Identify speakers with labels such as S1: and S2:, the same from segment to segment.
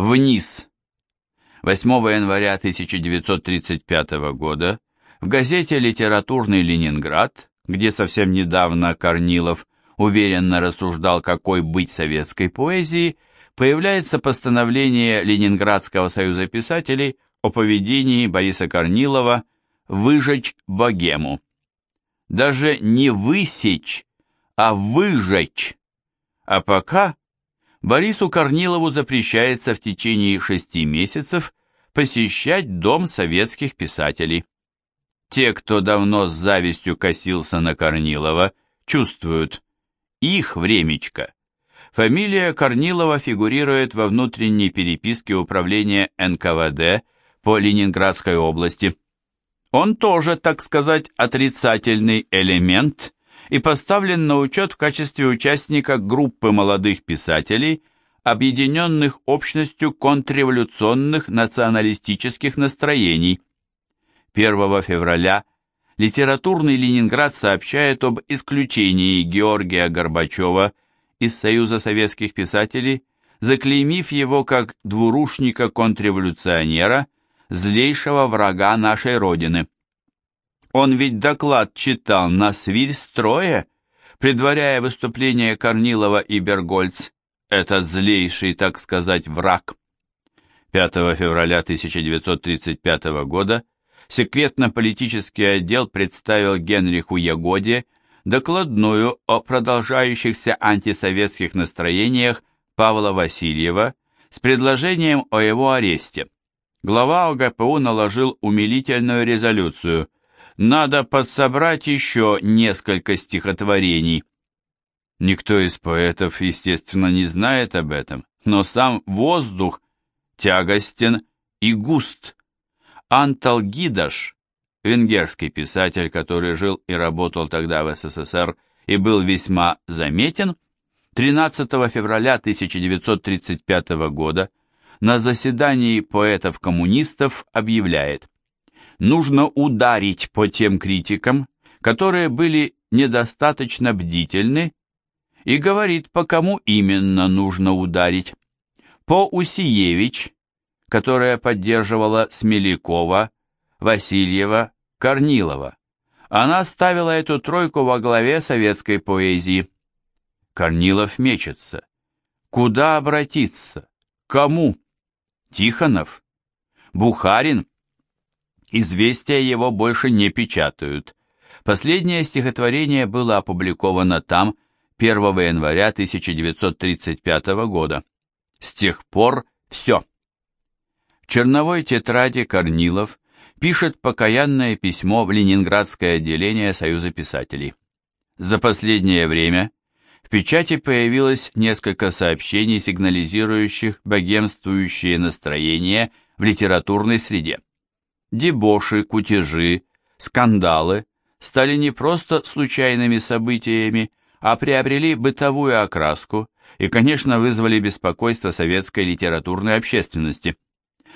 S1: Вниз. 8 января 1935 года в газете «Литературный Ленинград», где совсем недавно Корнилов уверенно рассуждал, какой быть советской поэзии, появляется постановление Ленинградского союза писателей о поведении Бориса Корнилова «Выжечь богему». Даже не высечь, а выжечь. А пока Борису Корнилову запрещается в течение шести месяцев посещать Дом советских писателей. Те, кто давно с завистью косился на Корнилова, чувствуют, их времечко. Фамилия Корнилова фигурирует во внутренней переписке управления НКВД по Ленинградской области. Он тоже, так сказать, отрицательный элемент и поставлен на учет в качестве участника группы молодых писателей, объединенных общностью контрреволюционных националистических настроений. 1 февраля литературный Ленинград сообщает об исключении Георгия Горбачева из Союза советских писателей, заклеймив его как двурушника-контрреволюционера, злейшего врага нашей Родины. Он ведь доклад читал на свильстрое, предваряя выступление Корнилова и Бергольц, этот злейший, так сказать, враг. 5 февраля 1935 года секретно-политический отдел представил Генриху Ягоде докладную о продолжающихся антисоветских настроениях Павла Васильева с предложением о его аресте. Глава ОГПУ наложил умилительную резолюцию – надо подсобрать еще несколько стихотворений. Никто из поэтов, естественно, не знает об этом, но сам воздух тягостен и густ. Антал Гидаш, венгерский писатель, который жил и работал тогда в СССР и был весьма заметен, 13 февраля 1935 года на заседании поэтов-коммунистов объявляет нужно ударить по тем критикам, которые были недостаточно бдительны, и говорит, по кому именно нужно ударить. По Усиевич, которая поддерживала Смелякова, Васильева, Корнилова. Она ставила эту тройку во главе советской поэзии. Корнилов мечется. Куда обратиться? Кому? Тихонов? Бухарин? Известия его больше не печатают. Последнее стихотворение было опубликовано там 1 января 1935 года. С тех пор все. В черновой тетради Корнилов пишет покаянное письмо в Ленинградское отделение Союза писателей. За последнее время в печати появилось несколько сообщений, сигнализирующих богемствующее настроение в литературной среде. Дебоши, кутежи, скандалы стали не просто случайными событиями, а приобрели бытовую окраску и, конечно, вызвали беспокойство советской литературной общественности.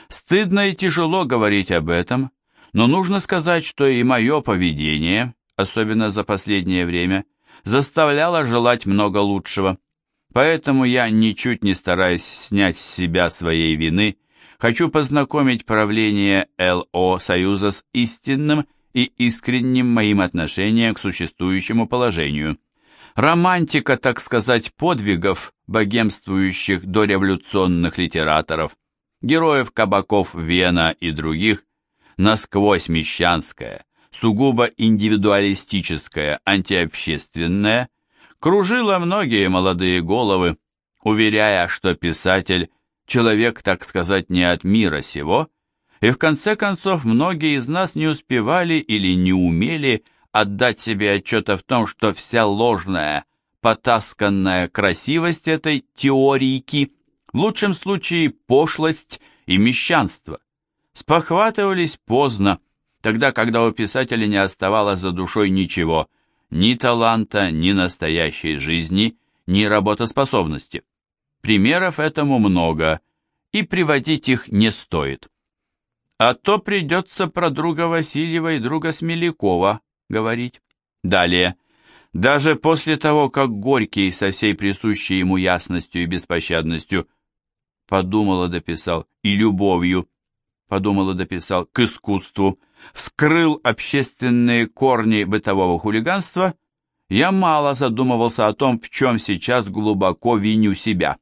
S1: Стыдно и тяжело говорить об этом, но нужно сказать, что и мое поведение, особенно за последнее время, заставляло желать много лучшего. Поэтому я, ничуть не стараясь снять с себя своей вины, хочу познакомить правление ЛО Союза с истинным и искренним моим отношением к существующему положению. Романтика, так сказать, подвигов богемствующих дореволюционных литераторов, героев кабаков Вена и других, насквозь мещанская, сугубо индивидуалистическая, антиобщественная, кружила многие молодые головы, уверяя, что писатель человек, так сказать, не от мира сего, и в конце концов многие из нас не успевали или не умели отдать себе отчета в том, что вся ложная, потасканная красивость этой теорийки, в лучшем случае пошлость и мещанство, спохватывались поздно, тогда, когда у писателя не оставалось за душой ничего, ни таланта, ни настоящей жизни, ни работоспособности. Примеров этому много, и приводить их не стоит. А то придется про друга Васильева и друга Смелякова говорить. Далее. Даже после того, как Горький со всей присущей ему ясностью и беспощадностью подумала, дописал, и любовью, подумала, дописал, к искусству, вскрыл общественные корни бытового хулиганства, я мало задумывался о том, в чем сейчас глубоко виню себя.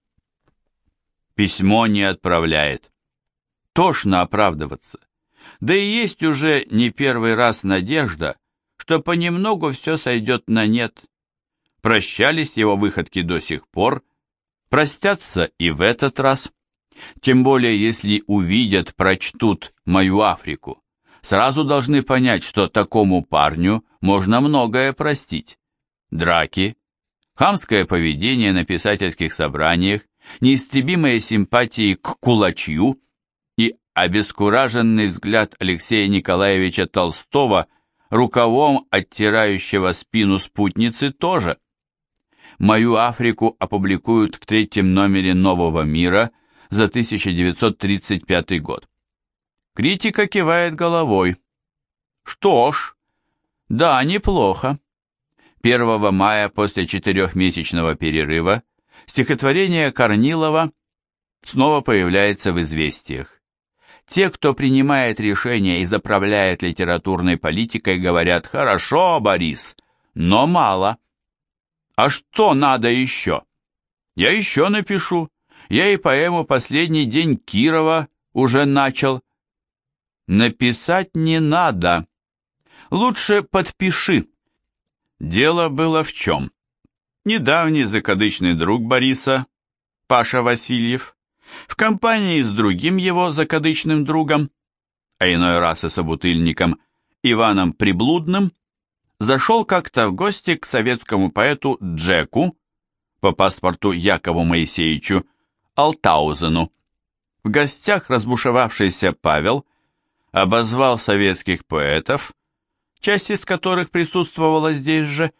S1: Письмо не отправляет. Тошно оправдываться. Да и есть уже не первый раз надежда, что понемногу все сойдет на нет. Прощались его выходки до сих пор, простятся и в этот раз. Тем более, если увидят, прочтут мою Африку, сразу должны понять, что такому парню можно многое простить. Драки, хамское поведение на писательских собраниях, неистребимые симпатии к кулачью и обескураженный взгляд Алексея Николаевича Толстого, рукавом оттирающего спину спутницы, тоже. Мою Африку опубликуют в третьем номере «Нового мира» за 1935 год. Критика кивает головой. Что ж, да, неплохо. 1 мая после четырехмесячного перерыва стихотворение Корнилова снова появляется в известиях. Те, кто принимает решения и заправляет литературной политикой, говорят «Хорошо, Борис, но мало». А что надо еще? Я еще напишу. Я и поэму «Последний день Кирова» уже начал. Написать не надо. Лучше подпиши. Дело было в чем? Недавний закадычный друг Бориса, Паша Васильев, в компании с другим его закадычным другом, а иной раз и собутыльником, Иваном Приблудным, зашел как-то в гости к советскому поэту Джеку, по паспорту Якову Моисеевичу, Алтаузену. В гостях разбушевавшийся Павел обозвал советских поэтов, часть из которых присутствовала здесь же,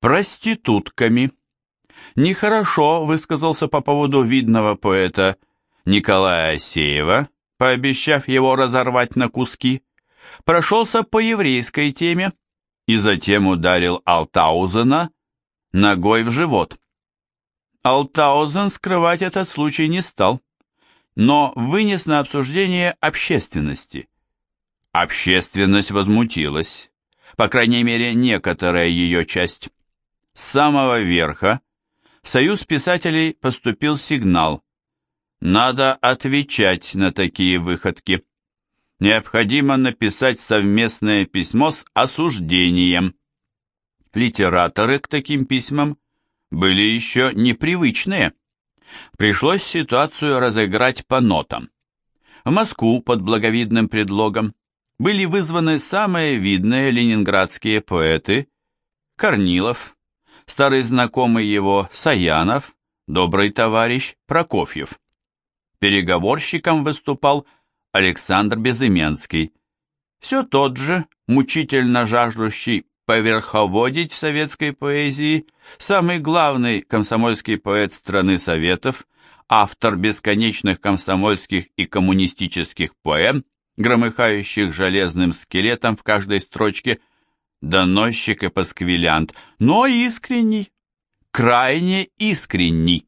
S1: проститутками. Нехорошо высказался по поводу видного поэта Николая Асеева, пообещав его разорвать на куски, прошелся по еврейской теме и затем ударил Алтаузена ногой в живот. Алтаузен скрывать этот случай не стал, но вынес на обсуждение общественности. Общественность возмутилась, по крайней мере, некоторая ее часть. Самого верха в Союз писателей поступил сигнал. Надо отвечать на такие выходки. Необходимо написать совместное письмо с осуждением. Литераторы к таким письмам были еще непривычные. Пришлось ситуацию разыграть по нотам. В Москву под благовидным предлогом были вызваны самые видные ленинградские поэты Корнилов, старый знакомый его Саянов, добрый товарищ Прокофьев. Переговорщиком выступал Александр Безыменский, все тот же, мучительно жаждущий поверховодить в советской поэзии, самый главный комсомольский поэт страны Советов, автор бесконечных комсомольских и коммунистических поэм, громыхающих железным скелетом в каждой строчке – доносчик и пасквилянт, но искренний, крайне искренний.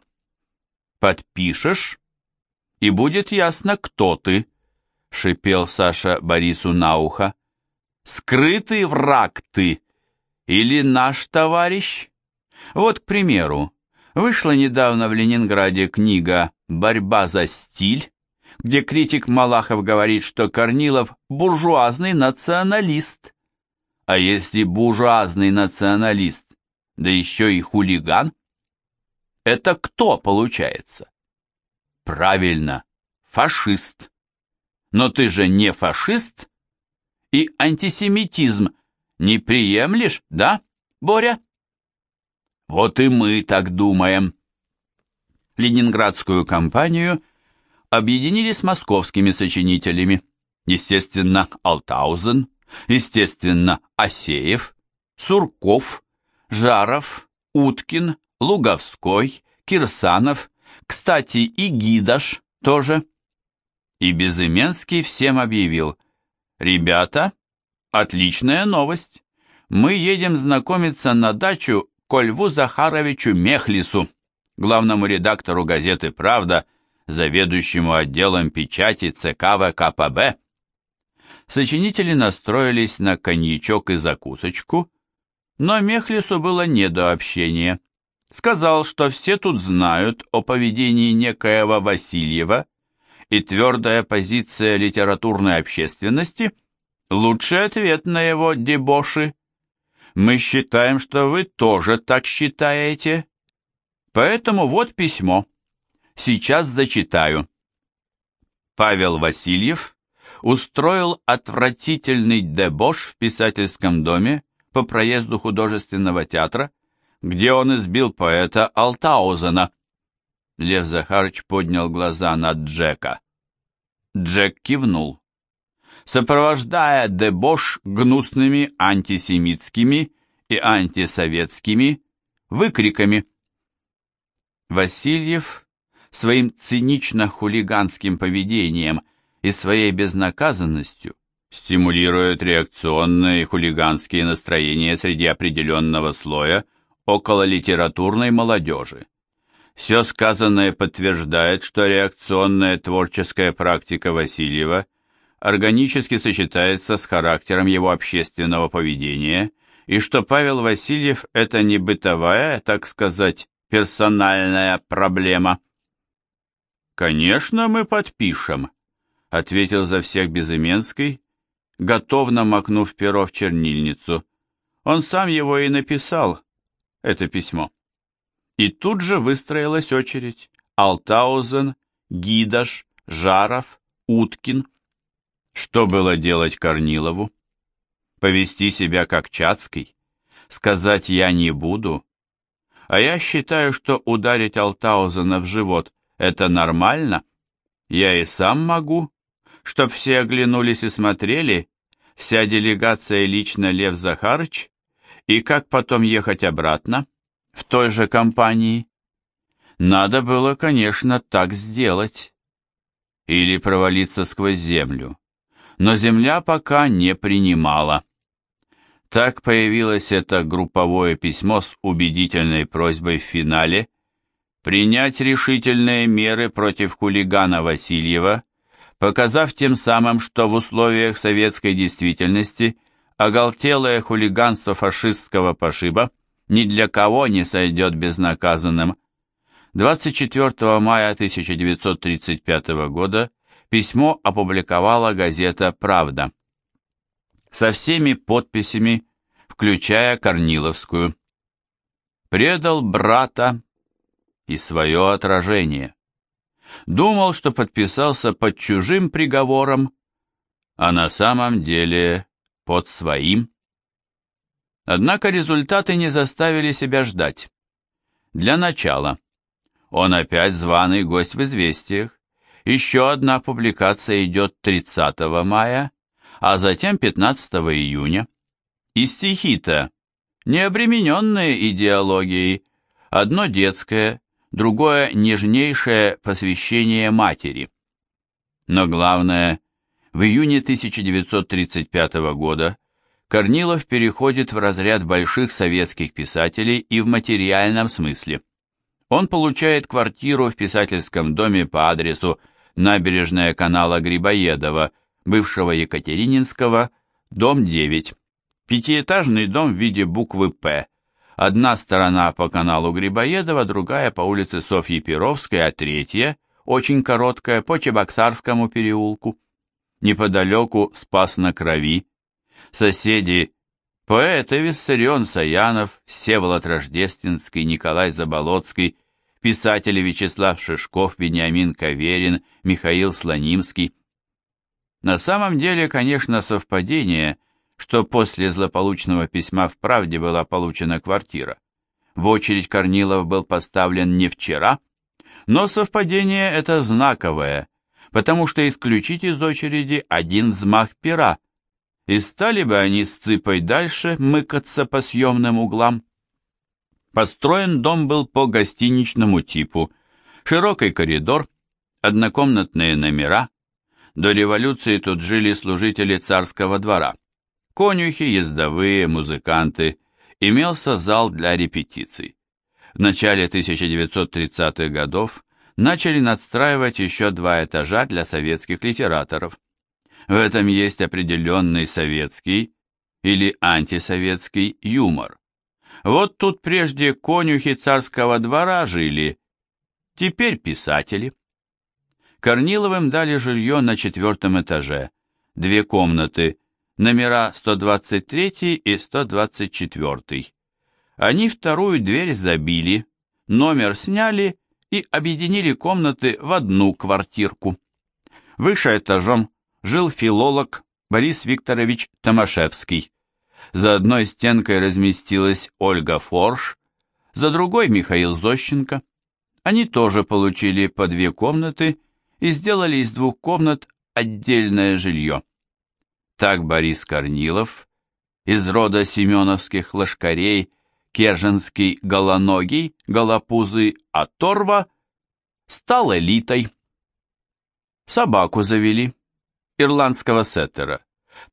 S1: Подпишешь, и будет ясно, кто ты, шипел Саша Борису на ухо. Скрытый враг ты или наш товарищ? Вот, к примеру, вышла недавно в Ленинграде книга «Борьба за стиль», где критик Малахов говорит, что Корнилов – буржуазный националист – а если буржуазный националист, да еще и хулиган? Это кто получается? Правильно, фашист. Но ты же не фашист? И антисемитизм не приемлешь, да, Боря? Вот и мы так думаем. Ленинградскую компанию объединили с московскими сочинителями. Естественно, Алтаузен, Естественно, Асеев, Сурков, Жаров, Уткин, Луговской, Кирсанов, кстати, и Гидаш тоже. И Безыменский всем объявил, «Ребята, отличная новость. Мы едем знакомиться на дачу к Льву Захаровичу Мехлису, главному редактору газеты «Правда», заведующему отделом печати ЦК ВКПБ. Сочинители настроились на коньячок и закусочку, но Мехлису было не до общения. Сказал, что все тут знают о поведении некоего Васильева, и твердая позиция литературной общественности – лучший ответ на его дебоши. Мы считаем, что вы тоже так считаете. Поэтому вот письмо. Сейчас зачитаю. Павел Васильев устроил отвратительный дебош в писательском доме по проезду художественного театра, где он избил поэта Алтаузена. Лев Захарович поднял глаза на Джека. Джек кивнул. Сопровождая дебош гнусными антисемитскими и антисоветскими выкриками. Васильев своим цинично-хулиганским поведением и своей безнаказанностью стимулирует реакционные хулиганские настроения среди определенного слоя около литературной молодежи. Все сказанное подтверждает, что реакционная творческая практика Васильева органически сочетается с характером его общественного поведения, и что Павел Васильев – это не бытовая, так сказать, персональная проблема. «Конечно, мы подпишем», — ответил за всех Безыменский, готовно макнув перо в чернильницу. Он сам его и написал, это письмо. И тут же выстроилась очередь. Алтаузен, Гидаш, Жаров, Уткин. Что было делать Корнилову? Повести себя как Чацкий? Сказать «я не буду»? А я считаю, что ударить Алтаузена в живот – это нормально. Я и сам могу. Чтоб все оглянулись и смотрели, вся делегация лично Лев Захарыч, и как потом ехать обратно? в той же компании. Надо было, конечно, так сделать. Или провалиться сквозь землю. Но земля пока не принимала. Так появилось это групповое письмо с убедительной просьбой в финале принять решительные меры против хулигана Васильева, показав тем самым, что в условиях советской действительности оголтелое хулиганство фашистского пошиба ни для кого не сойдет безнаказанным. 24 мая 1935 года письмо опубликовала газета «Правда» со всеми подписями, включая Корниловскую. Предал брата и свое отражение. Думал, что подписался под чужим приговором, а на самом деле под своим. Однако результаты не заставили себя ждать. Для начала, он опять званый гость в известиях. Еще одна публикация идет 30 мая, а затем 15 июня. И стихи-то, не обремененные идеологией, одно детское, другое нежнейшее посвящение матери. Но главное, в июне 1935 года Корнилов переходит в разряд больших советских писателей и в материальном смысле. Он получает квартиру в писательском доме по адресу набережная канала Грибоедова, бывшего Екатерининского, дом 9. Пятиэтажный дом в виде буквы «П». Одна сторона по каналу Грибоедова, другая по улице Софьи Перовской, а третья, очень короткая, по Чебоксарскому переулку. Неподалеку Спас на Крови, Соседи – поэты Виссарион Саянов, Всеволод Рождественский, Николай Заболоцкий, писатели Вячеслав Шишков, Вениамин Каверин, Михаил Слонимский. На самом деле, конечно, совпадение, что после злополучного письма в «Правде» была получена квартира. В очередь Корнилов был поставлен не вчера, но совпадение это знаковое, потому что исключить из очереди один взмах пера – и стали бы они с цыпой дальше мыкаться по съемным углам. Построен дом был по гостиничному типу, широкий коридор, однокомнатные номера. До революции тут жили служители царского двора. Конюхи, ездовые, музыканты. Имелся зал для репетиций. В начале 1930-х годов начали надстраивать еще два этажа для советских литераторов. В этом есть определенный советский или антисоветский юмор. Вот тут прежде конюхи царского двора жили, теперь писатели. Корниловым дали жилье на четвертом этаже, две комнаты, номера 123 и 124. Они вторую дверь забили, номер сняли и объединили комнаты в одну квартирку. Выше этажом жил филолог Борис Викторович Томашевский. За одной стенкой разместилась Ольга Форш, за другой Михаил Зощенко. Они тоже получили по две комнаты и сделали из двух комнат отдельное жилье. Так Борис Корнилов, из рода семеновских лошкарей, Керженский голоногий, голопузый оторва, стал элитой. Собаку завели, ирландского сеттера,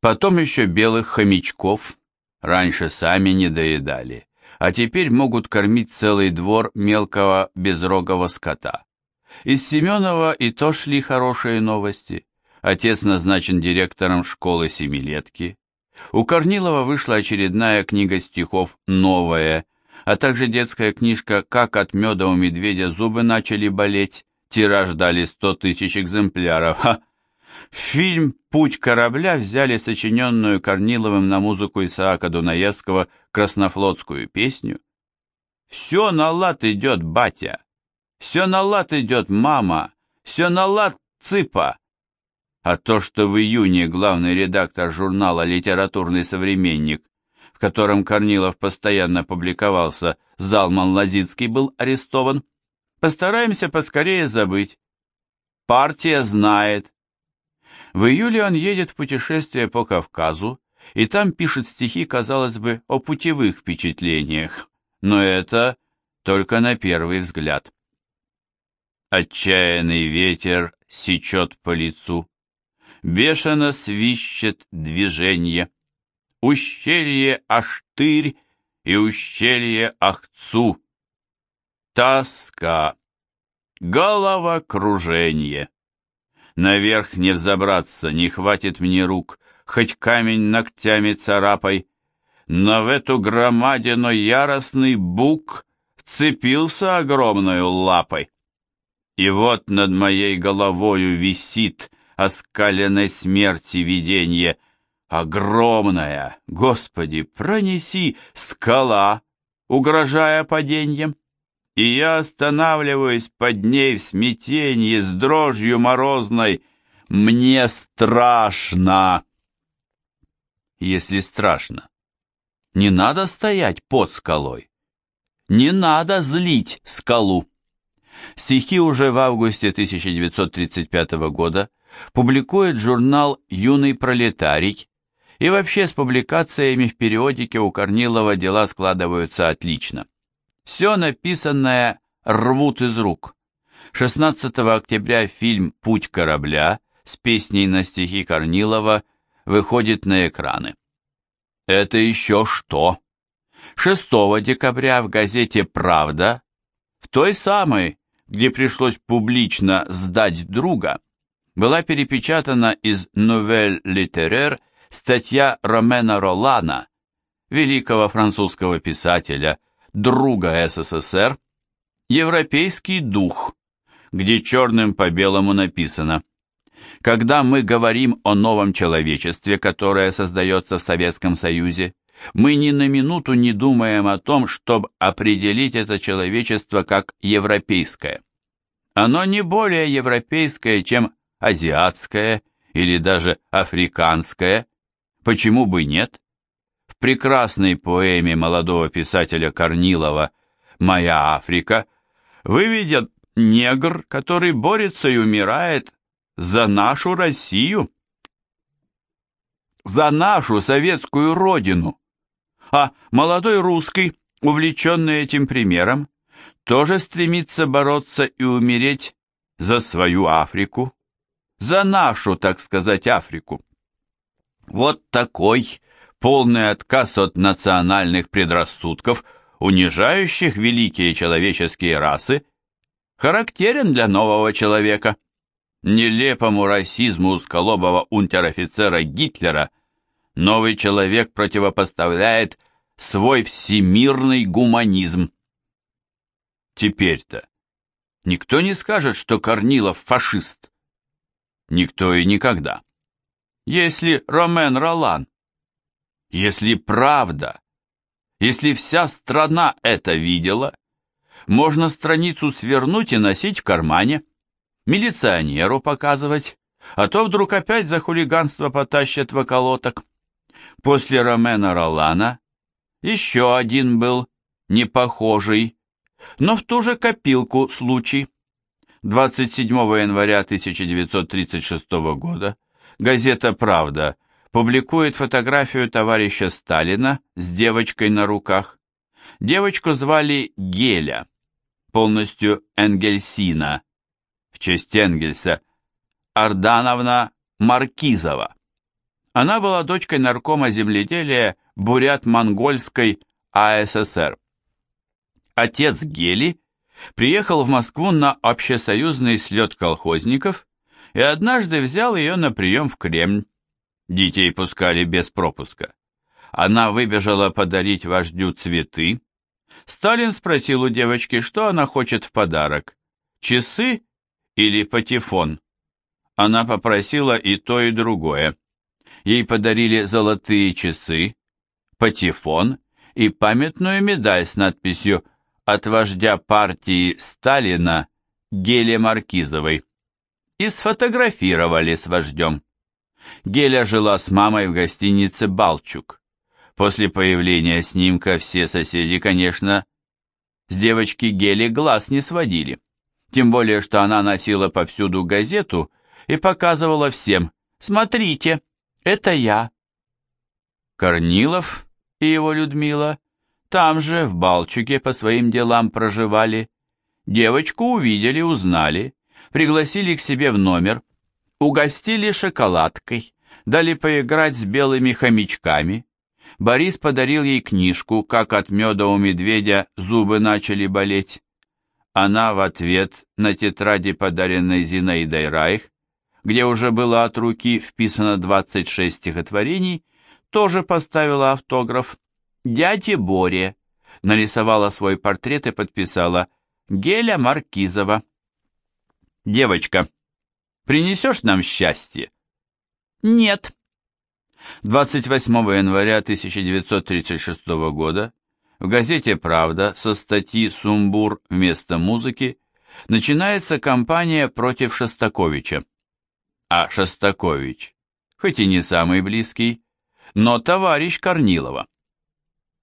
S1: потом еще белых хомячков, раньше сами не доедали, а теперь могут кормить целый двор мелкого безрогого скота. Из Семенова и то шли хорошие новости. Отец назначен директором школы семилетки. У Корнилова вышла очередная книга стихов «Новая», а также детская книжка «Как от меда у медведя зубы начали болеть». Тираж дали сто тысяч экземпляров. Ха! фильм «Путь корабля» взяли сочиненную Корниловым на музыку Исаака Дунаевского краснофлотскую песню. «Все на лад идет, батя! Все на лад идет, мама! Все на лад, цыпа!» А то, что в июне главный редактор журнала «Литературный современник», в котором Корнилов постоянно публиковался, Залман Лазицкий был арестован, постараемся поскорее забыть. Партия знает. В июле он едет в путешествие по Кавказу, и там пишет стихи, казалось бы, о путевых впечатлениях, но это только на первый взгляд. Отчаянный ветер сечет по лицу, бешено свищет движение. Ущелье Аштырь и ущелье Ахцу. Тоска, головокружение. Наверх не взобраться, не хватит мне рук, хоть камень ногтями царапай, но в эту громадину яростный бук вцепился огромной лапой. И вот над моей головою висит оскаленной смерти видение. Огромная, Господи, пронеси, скала, угрожая падением. И я останавливаюсь под ней в смятении с дрожью морозной. Мне страшно. Если страшно, не надо стоять под скалой. Не надо злить скалу. Стихи уже в августе 1935 года публикует журнал «Юный пролетарий», и вообще с публикациями в периодике у Корнилова дела складываются отлично. Все написанное рвут из рук. 16 октября фильм «Путь корабля» с песней на стихи Корнилова выходит на экраны. Это еще что? 6 декабря в газете «Правда», в той самой, где пришлось публично сдать друга, была перепечатана из «Новель литерер» статья Ромена Ролана, великого французского писателя, друга СССР, «Европейский дух», где черным по белому написано «Когда мы говорим о новом человечестве, которое создается в Советском Союзе, мы ни на минуту не думаем о том, чтобы определить это человечество как европейское. Оно не более европейское, чем азиатское или даже африканское, почему бы нет? В прекрасной поэме молодого писателя Корнилова «Моя Африка» выведет негр, который борется и умирает за нашу Россию, за нашу советскую родину. А молодой русский, увлеченный этим примером, тоже стремится бороться и умереть за свою Африку за нашу, так сказать, Африку. Вот такой полный отказ от национальных предрассудков, унижающих великие человеческие расы, характерен для нового человека. Нелепому расизму узколобого унтер-офицера Гитлера новый человек противопоставляет свой всемирный гуманизм. Теперь-то никто не скажет, что Корнилов фашист. Никто и никогда. Если Ромен Ролан, если правда, если вся страна это видела, можно страницу свернуть и носить в кармане, милиционеру показывать, а то вдруг опять за хулиганство потащат в околоток. После Ромена Ролана еще один был, непохожий, но в ту же копилку случай. 27 января 1936 года газета «Правда» публикует фотографию товарища Сталина с девочкой на руках. Девочку звали Геля, полностью Энгельсина, в честь Энгельса, Ардановна Маркизова. Она была дочкой наркома земледелия Бурят-Монгольской АССР. Отец Гели приехал в Москву на общесоюзный слет колхозников и однажды взял ее на прием в Кремль. Детей пускали без пропуска. Она выбежала подарить вождю цветы. Сталин спросил у девочки, что она хочет в подарок, часы или патефон. Она попросила и то, и другое. Ей подарили золотые часы, патефон и памятную медаль с надписью «От вождя партии Сталина Геле Маркизовой» и сфотографировали с вождем. Геля жила с мамой в гостинице «Балчук». После появления снимка все соседи, конечно, с девочки Гели глаз не сводили. Тем более, что она носила повсюду газету и показывала всем «Смотрите, это я». Корнилов и его Людмила там же, в Балчуке, по своим делам проживали. Девочку увидели, узнали, пригласили к себе в номер, угостили шоколадкой, дали поиграть с белыми хомячками. Борис подарил ей книжку «Как от меда у медведя зубы начали болеть». Она в ответ на тетради, подаренной Зинаидой Райх, где уже было от руки вписано 26 стихотворений, тоже поставила автограф «Дяде Боре», нарисовала свой портрет и подписала «Геля Маркизова». «Девочка, принесешь нам счастье?» «Нет». 28 января 1936 года в газете «Правда» со статьи «Сумбур» вместо музыки начинается кампания против Шостаковича а Шостакович, хоть и не самый близкий, но товарищ Корнилова.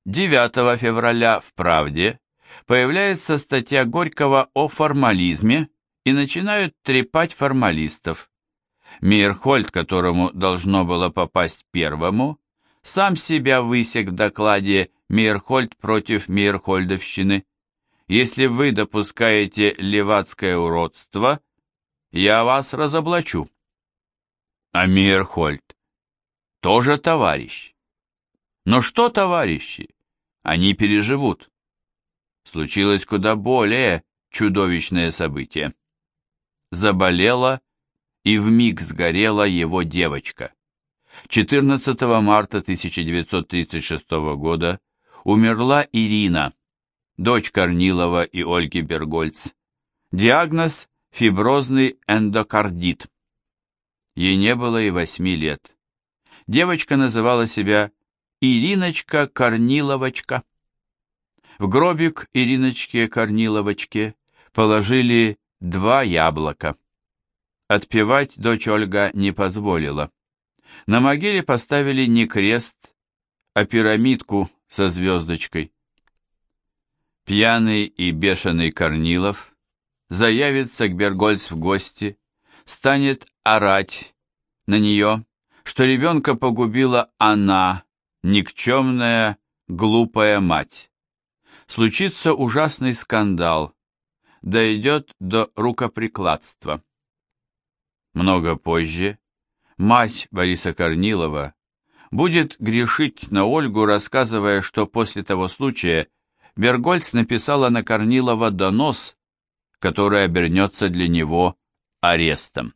S1: 9 февраля в «Правде» появляется статья Горького о формализме и начинают трепать формалистов. Мейерхольд, которому должно было попасть первому, сам себя высек в докладе Мейерхольд против Мейерхольдовщины. Если вы допускаете левацкое уродство, я вас разоблачу. А Мейерхольд тоже товарищ. Но что товарищи? Они переживут. Случилось куда более чудовищное событие. Заболела и вмиг сгорела его девочка. 14 марта 1936 года умерла Ирина, дочь Корнилова и Ольги Бергольц. Диагноз – фиброзный эндокардит. Ей не было и восьми лет. Девочка называла себя Ириночка Корниловочка. В гробик Ириночке Корниловочке положили два яблока. Отпевать дочь Ольга не позволила. На могиле поставили не крест, а пирамидку со звездочкой. Пьяный и бешеный Корнилов заявится к Бергольц в гости, станет орать на нее, что ребенка погубила она, никчемная, глупая мать. Случится ужасный скандал, дойдет до рукоприкладства. Много позже мать Бориса Корнилова будет грешить на Ольгу, рассказывая, что после того случая Бергольц написала на Корнилова донос, который обернется для него арестом.